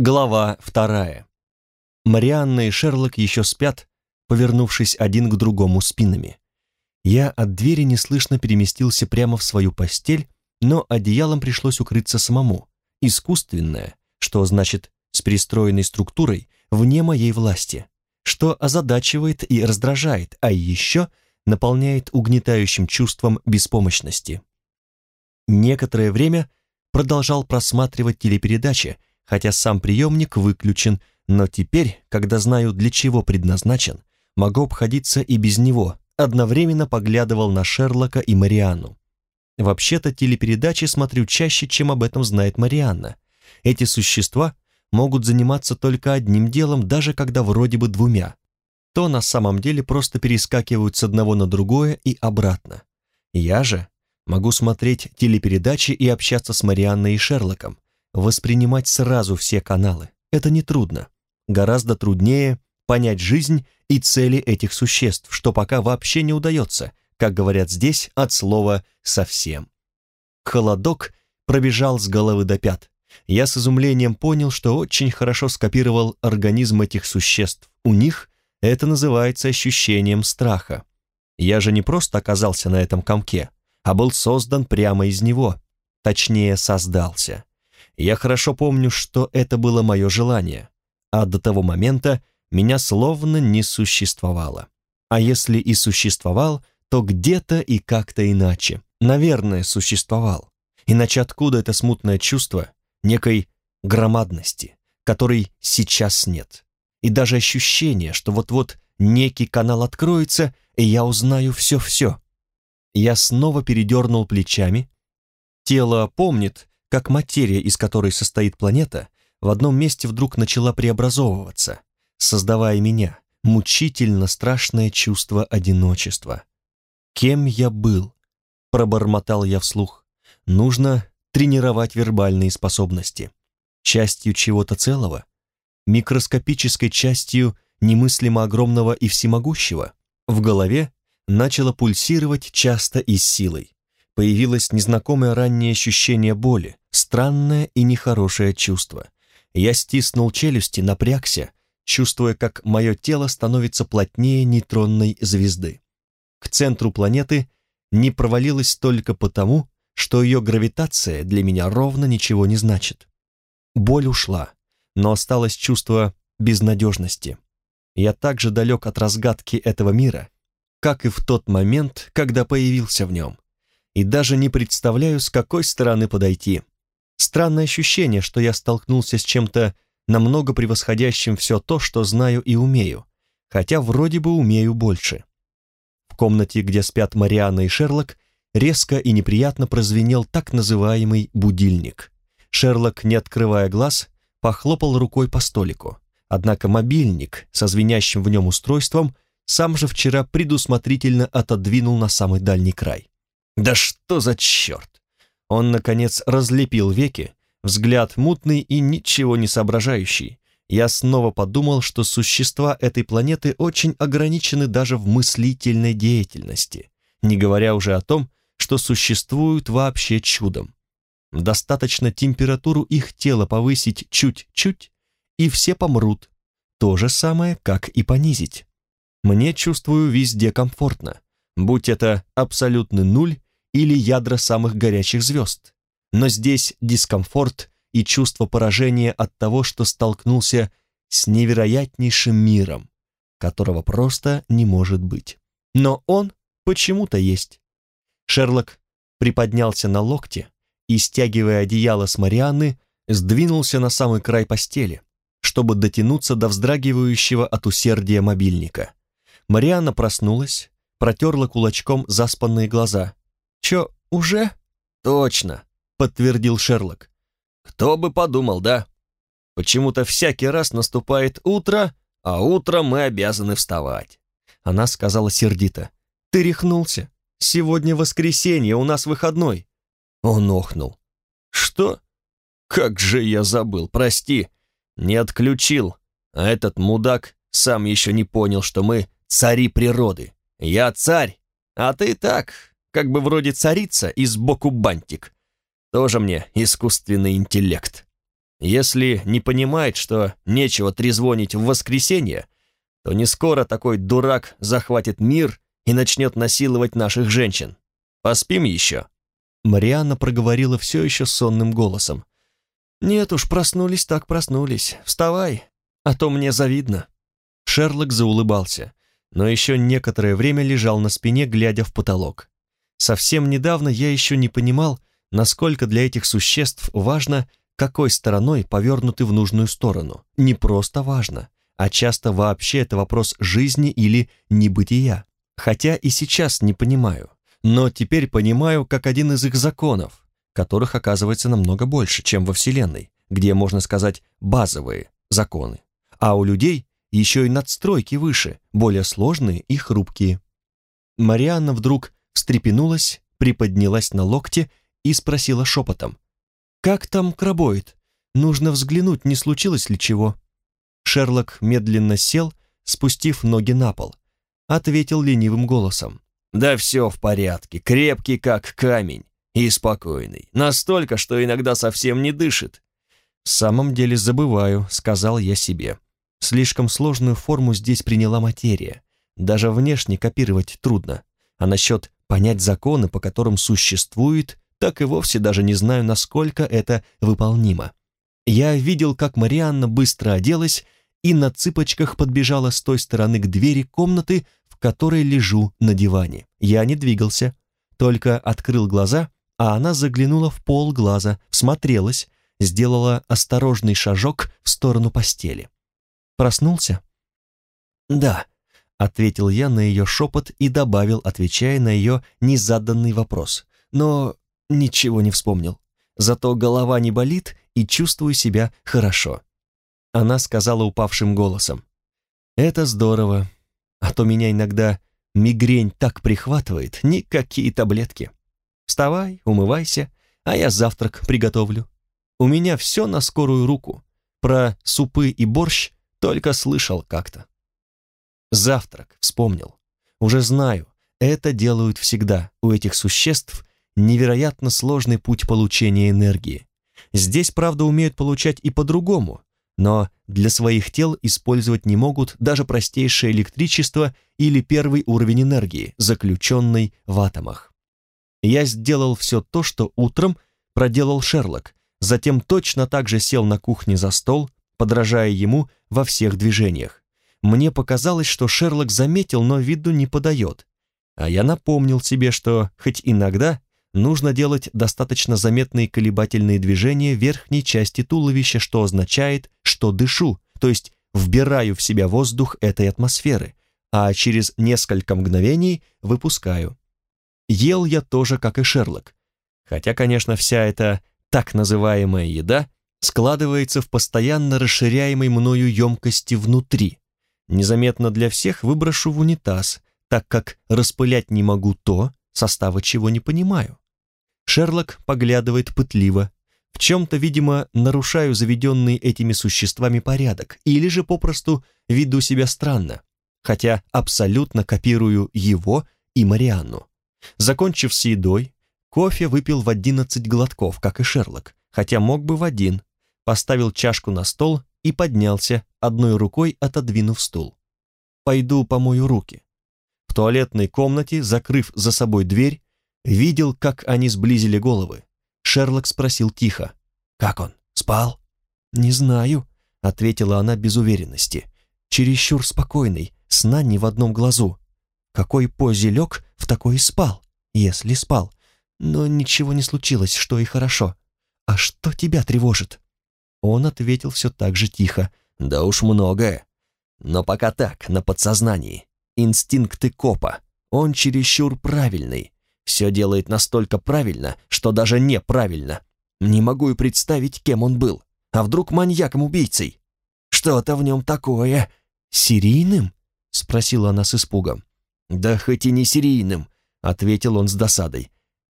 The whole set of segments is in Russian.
Глава вторая. Марианна и Шерлок еще спят, повернувшись один к другому спинами. Я от двери неслышно переместился прямо в свою постель, но одеялом пришлось укрыться самому. Искусственное, что значит с перестроенной структурой, вне моей власти, что озадачивает и раздражает, а еще наполняет угнетающим чувством беспомощности. Некоторое время продолжал просматривать телепередачи, хотя сам приемник выключен, но теперь, когда знаю, для чего предназначен, могу обходиться и без него, одновременно поглядывал на Шерлока и Марианну. Вообще-то телепередачи смотрю чаще, чем об этом знает Марианна. Эти существа могут заниматься только одним делом, даже когда вроде бы двумя. То на самом деле просто перескакивают с одного на другое и обратно. Я же могу смотреть телепередачи и общаться с Марианной и Шерлоком, Воспринимать сразу все каналы – это нетрудно. Гораздо труднее понять жизнь и цели этих существ, что пока вообще не удается, как говорят здесь, от слова «совсем». Холодок пробежал с головы до пят. Я с изумлением понял, что очень хорошо скопировал организм этих существ. У них это называется ощущением страха. Я же не просто оказался на этом комке, а был создан прямо из него. Точнее, создался. Я хорошо помню, что это было мое желание, а до того момента меня словно не существовало. А если и существовал, то где-то и как-то иначе. Наверное, существовал. Иначе откуда это смутное чувство некой громадности, которой сейчас нет? И даже ощущение, что вот-вот некий канал откроется, и я узнаю все-все. Я снова передернул плечами. Тело помнит, как материя, из которой состоит планета, в одном месте вдруг начала преобразовываться, создавая меня, мучительно страшное чувство одиночества. «Кем я был?» — пробормотал я вслух. «Нужно тренировать вербальные способности. Частью чего-то целого? Микроскопической частью немыслимо огромного и всемогущего?» В голове начало пульсировать часто и с силой появилось незнакомое раннее ощущение боли, странное и нехорошее чувство. Я стиснул челюсти, напрягся, чувствуя, как мое тело становится плотнее нейтронной звезды. К центру планеты не провалилась только потому, что ее гравитация для меня ровно ничего не значит. Боль ушла, но осталось чувство безнадежности. Я так же далек от разгадки этого мира, как и в тот момент, когда появился в нем и даже не представляю, с какой стороны подойти. Странное ощущение, что я столкнулся с чем-то намного превосходящим все то, что знаю и умею, хотя вроде бы умею больше. В комнате, где спят Марианна и Шерлок, резко и неприятно прозвенел так называемый будильник. Шерлок, не открывая глаз, похлопал рукой по столику. Однако мобильник со звенящим в нем устройством сам же вчера предусмотрительно отодвинул на самый дальний край. Да что за черт? Он, наконец, разлепил веки, взгляд мутный и ничего не соображающий. Я снова подумал, что существа этой планеты очень ограничены даже в мыслительной деятельности, не говоря уже о том, что существуют вообще чудом. Достаточно температуру их тела повысить чуть-чуть, и все помрут. То же самое, как и понизить. Мне, чувствую, везде комфортно будь это абсолютный нуль или ядра самых горячих звезд. Но здесь дискомфорт и чувство поражения от того, что столкнулся с невероятнейшим миром, которого просто не может быть. Но он почему-то есть. Шерлок приподнялся на локте и, стягивая одеяло с Марианны, сдвинулся на самый край постели, чтобы дотянуться до вздрагивающего от усердия мобильника. Марианна проснулась, протерла кулачком заспанные глаза. «Чё, уже?» «Точно», — подтвердил Шерлок. «Кто бы подумал, да? Почему-то всякий раз наступает утро, а утром мы обязаны вставать». Она сказала сердито. «Ты рехнулся. Сегодня воскресенье, у нас выходной». Он охнул. «Что? Как же я забыл, прости. Не отключил. А этот мудак сам еще не понял, что мы цари природы. Я царь, а ты так, как бы вроде царица и сбоку бантик. Тоже мне искусственный интеллект. Если не понимает, что нечего трезвонить в воскресенье, то не скоро такой дурак захватит мир и начнет насиловать наших женщин. Поспим еще?» Марианна проговорила все еще сонным голосом. «Нет уж, проснулись так проснулись. Вставай, а то мне завидно». Шерлок заулыбался, но еще некоторое время лежал на спине, глядя в потолок. Совсем недавно я еще не понимал, насколько для этих существ важно, какой стороной повернуты в нужную сторону. Не просто важно, а часто вообще это вопрос жизни или небытия. Хотя и сейчас не понимаю, но теперь понимаю как один из их законов, которых оказывается намного больше, чем во Вселенной, где, можно сказать, базовые законы. А у людей еще и надстройки выше, более сложные и хрупкие. Марианна вдруг встрепенулась, приподнялась на локте и спросила шепотом. «Как там крабоид? Нужно взглянуть, не случилось ли чего?» Шерлок медленно сел, спустив ноги на пол. Ответил ленивым голосом. «Да все в порядке, крепкий как камень и спокойный. Настолько, что иногда совсем не дышит». «В самом деле забываю», — сказал я себе. Слишком сложную форму здесь приняла материя. Даже внешне копировать трудно. А насчет понять законы, по которым существует, так и вовсе даже не знаю, насколько это выполнимо. Я видел, как Марианна быстро оделась и на цыпочках подбежала с той стороны к двери комнаты, в которой лежу на диване. Я не двигался, только открыл глаза, а она заглянула в пол глаза, всмотрелась, сделала осторожный шажок в сторону постели. Проснулся? Да, ответил я на ее шепот и добавил, отвечая на ее незаданный вопрос. Но ничего не вспомнил. Зато голова не болит и чувствую себя хорошо. Она сказала упавшим голосом. «Это здорово, а то меня иногда мигрень так прихватывает, никакие таблетки. Вставай, умывайся, а я завтрак приготовлю. У меня все на скорую руку. Про супы и борщ только слышал как-то. Завтрак, вспомнил. Уже знаю, это делают всегда. У этих существ невероятно сложный путь получения энергии. Здесь, правда, умеют получать и по-другому, но для своих тел использовать не могут даже простейшее электричество или первый уровень энергии, заключенный в атомах. Я сделал все то, что утром проделал Шерлок, затем точно так же сел на кухне за стол, подражая ему во всех движениях. Мне показалось, что Шерлок заметил, но виду не подает. А я напомнил себе, что хоть иногда нужно делать достаточно заметные колебательные движения верхней части туловища, что означает, что дышу, то есть вбираю в себя воздух этой атмосферы, а через несколько мгновений выпускаю. Ел я тоже, как и Шерлок. Хотя, конечно, вся эта так называемая еда складывается в постоянно расширяемой мною емкости внутри. Незаметно для всех выброшу в унитаз, так как распылять не могу то, состава чего не понимаю. Шерлок поглядывает пытливо. В чем-то, видимо, нарушаю заведенный этими существами порядок, или же попросту веду себя странно, хотя абсолютно копирую его и Марианну. Закончив с едой, кофе выпил в одиннадцать глотков, как и Шерлок, хотя мог бы в один, поставил чашку на стол и поднялся, одной рукой отодвинув стул. «Пойду помою руки». В туалетной комнате, закрыв за собой дверь, видел, как они сблизили головы. Шерлок спросил тихо. «Как он? Спал?» «Не знаю», — ответила она без уверенности. «Чересчур спокойный, сна ни в одном глазу. Какой позе лег, в такой и спал, если спал. Но ничего не случилось, что и хорошо. А что тебя тревожит?» Он ответил все так же тихо. «Да уж многое. Но пока так, на подсознании. Инстинкты копа. Он чересчур правильный. Все делает настолько правильно, что даже неправильно. Не могу и представить, кем он был. А вдруг маньяком-убийцей? Что-то в нем такое. Серийным?» Спросила она с испугом. «Да хоть и не серийным», — ответил он с досадой.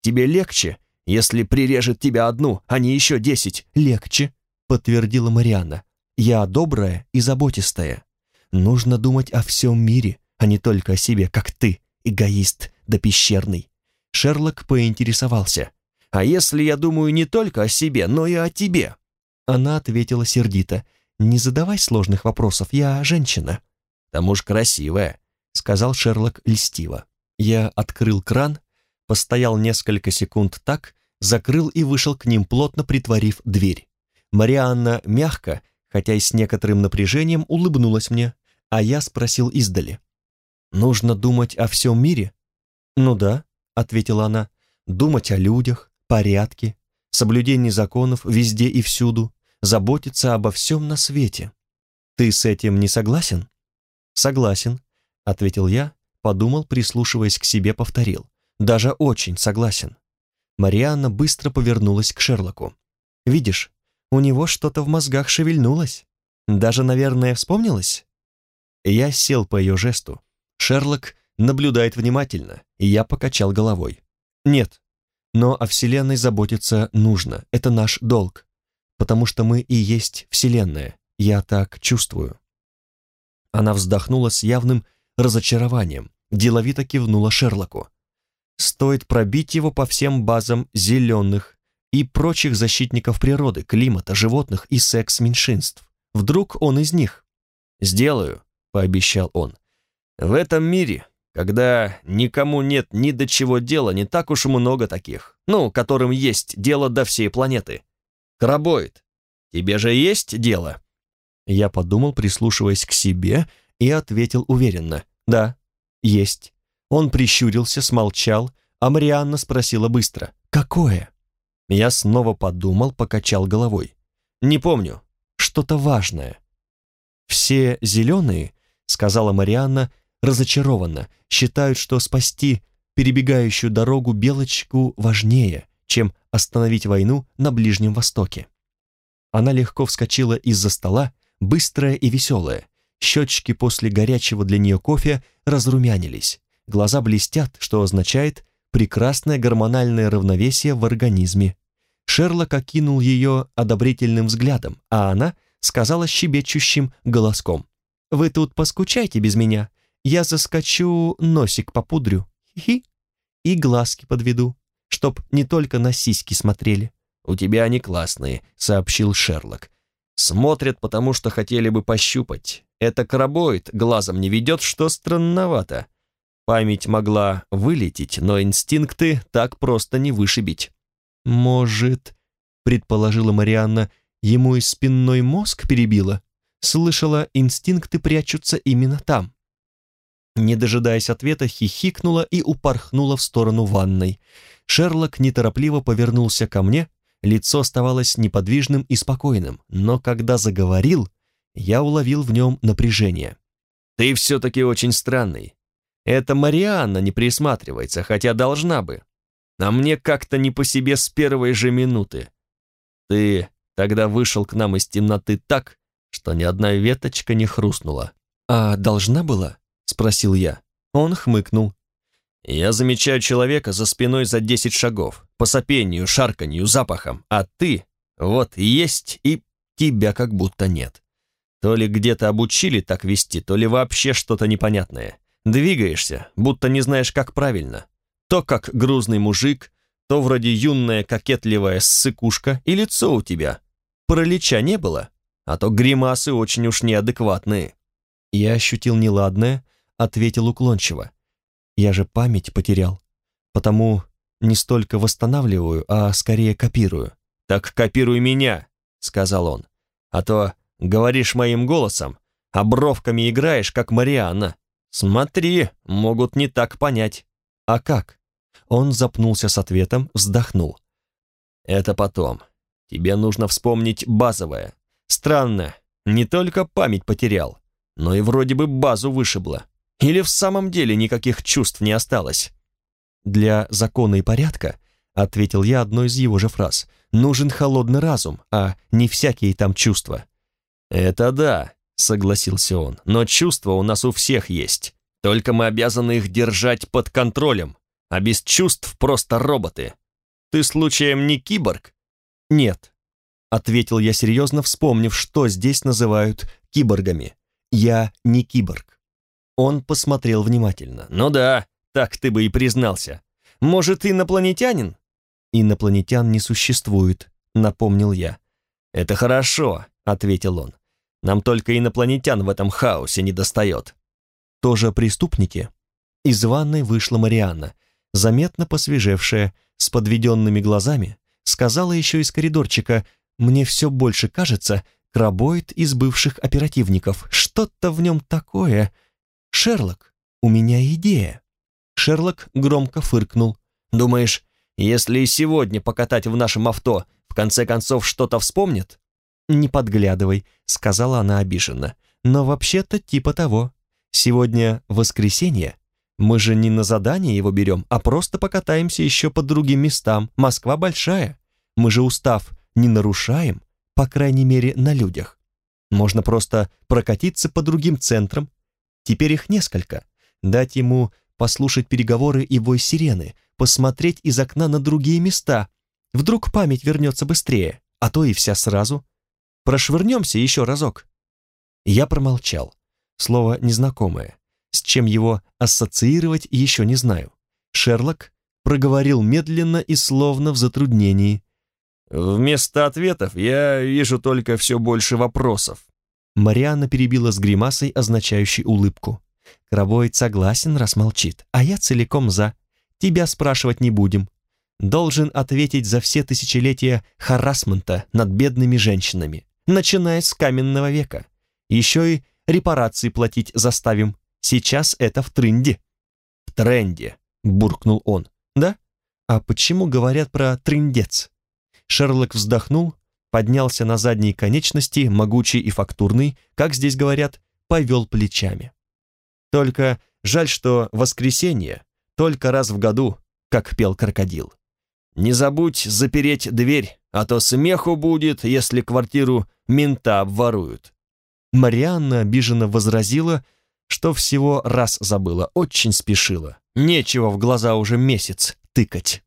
«Тебе легче, если прирежет тебя одну, а не еще десять?» «Легче», подтвердила Марианна. «Я добрая и заботистая. Нужно думать о всем мире, а не только о себе, как ты, эгоист да пещерный». Шерлок поинтересовался. «А если я думаю не только о себе, но и о тебе?» Она ответила сердито. «Не задавай сложных вопросов, я женщина». «К тому ж красивая», — сказал Шерлок льстиво. Я открыл кран, постоял несколько секунд так, закрыл и вышел к ним, плотно притворив дверь. Марианна мягко, хотя и с некоторым напряжением, улыбнулась мне, а я спросил издали. «Нужно думать о всем мире?» «Ну да», — ответила она, — «думать о людях, порядке, соблюдении законов везде и всюду, заботиться обо всем на свете. Ты с этим не согласен?» «Согласен», — ответил я, подумал, прислушиваясь к себе, повторил. «Даже очень согласен». Марианна быстро повернулась к Шерлоку. «Видишь, у него что-то в мозгах шевельнулось. Даже, наверное, вспомнилось?» Я сел по ее жесту. Шерлок наблюдает внимательно, и я покачал головой. «Нет, но о Вселенной заботиться нужно, это наш долг, потому что мы и есть Вселенная, я так чувствую». Она вздохнула с явным разочарованием, деловито кивнула Шерлоку. «Стоит пробить его по всем базам зеленых и прочих защитников природы, климата, животных и секс-меньшинств. Вдруг он из них?» «Сделаю», — пообещал он. «В этом мире, когда никому нет ни до чего дела, не так уж много таких, ну, которым есть дело до всей планеты. Крабоид, тебе же есть дело?» Я подумал, прислушиваясь к себе, и ответил уверенно. «Да, есть». Он прищурился, смолчал, а Марианна спросила быстро. «Какое?» Я снова подумал, покачал головой. «Не помню. Что-то важное». «Все зеленые сказала Марианна разочарованно, считают, что спасти перебегающую дорогу Белочку важнее, чем остановить войну на Ближнем Востоке. Она легко вскочила из-за стола, быстрая и веселая. Щечки после горячего для нее кофе разрумянились. Глаза блестят, что означает прекрасное гормональное равновесие в организме. Шерлок окинул ее одобрительным взглядом, а она сказала щебечущим голоском. Вы тут поскучайте без меня. Я заскочу, носик попудрю. Хи-хи. И глазки подведу, чтоб не только на сиськи смотрели. «У тебя они классные», — сообщил Шерлок. «Смотрят, потому что хотели бы пощупать. Это крабоид глазом не ведет, что странновато. Память могла вылететь, но инстинкты так просто не вышибить». «Может, — предположила Марианна, — ему и спинной мозг перебило?» Слышала, инстинкты прячутся именно там. Не дожидаясь ответа, хихикнула и упорхнула в сторону ванной. Шерлок неторопливо повернулся ко мне, лицо оставалось неподвижным и спокойным, но когда заговорил, я уловил в нем напряжение. «Ты все-таки очень странный. Это Марианна не присматривается, хотя должна бы. А мне как-то не по себе с первой же минуты. Ты тогда вышел к нам из темноты так, что ни одна веточка не хрустнула. «А должна была?» — спросил я. Он хмыкнул. «Я замечаю человека за спиной за десять шагов, по сопению, шарканью, запахом, а ты вот есть и тебя как будто нет. То ли где-то обучили так вести, то ли вообще что-то непонятное. Двигаешься, будто не знаешь, как правильно. То как грузный мужик, то вроде юная кокетливая ссыкушка, и лицо у тебя. Паралича не было?» а то гримасы очень уж неадекватные». Я ощутил неладное, ответил уклончиво. Я же память потерял, потому не столько восстанавливаю, а скорее копирую. «Так копируй меня», — сказал он, «а то говоришь моим голосом, а бровками играешь, как Марианна. Смотри, могут не так понять». «А как?» Он запнулся с ответом, вздохнул. «Это потом. Тебе нужно вспомнить базовое. Странно, не только память потерял, но и вроде бы базу вышибло. Или в самом деле никаких чувств не осталось? «Для закона и порядка», — ответил я одной из его же фраз, «нужен холодный разум, а не всякие там чувства». «Это да», — согласился он, «но чувства у нас у всех есть. Только мы обязаны их держать под контролем, а без чувств просто роботы. Ты случаем не киборг?» «Нет», Ответил я серьезно, вспомнив, что здесь называют киборгами. Я не киборг. Он посмотрел внимательно. «Ну да, так ты бы и признался. Может, инопланетянин?» «Инопланетян не существует», — напомнил я. «Это хорошо», — ответил он. «Нам только инопланетян в этом хаосе не достает». «Тоже преступники?» Из ванной вышла Марианна, заметно посвежевшая, с подведенными глазами, сказала еще из коридорчика, «Мне все больше кажется, крабоид из бывших оперативников. Что-то в нем такое. Шерлок, у меня идея». Шерлок громко фыркнул. «Думаешь, если и сегодня покатать в нашем авто, в конце концов что-то вспомнит?» «Не подглядывай», — сказала она обиженно. «Но вообще-то типа того. Сегодня воскресенье. Мы же не на задание его берем, а просто покатаемся еще по другим местам. Москва большая. Мы же устав не нарушаем, по крайней мере, на людях. Можно просто прокатиться по другим центрам. Теперь их несколько. Дать ему послушать переговоры и вой сирены, посмотреть из окна на другие места. Вдруг память вернется быстрее, а то и вся сразу. Прошвырнемся еще разок. Я промолчал. Слово незнакомое. С чем его ассоциировать, еще не знаю. Шерлок проговорил медленно и словно в затруднении. «Вместо ответов я вижу только все больше вопросов». Марианна перебила с гримасой, означающей улыбку. Крабоид согласен, раз молчит, а я целиком за. Тебя спрашивать не будем. Должен ответить за все тысячелетия харасмента над бедными женщинами, начиная с каменного века. Еще и репарации платить заставим. Сейчас это в тренде». «В тренде», — буркнул он. «Да? А почему говорят про трендец?» Шерлок вздохнул, поднялся на задние конечности, могучий и фактурный, как здесь говорят, повел плечами. Только жаль, что воскресенье только раз в году, как пел крокодил. Не забудь запереть дверь, а то смеху будет, если квартиру мента обворуют. Марианна обиженно возразила, что всего раз забыла, очень спешила. Нечего в глаза уже месяц тыкать.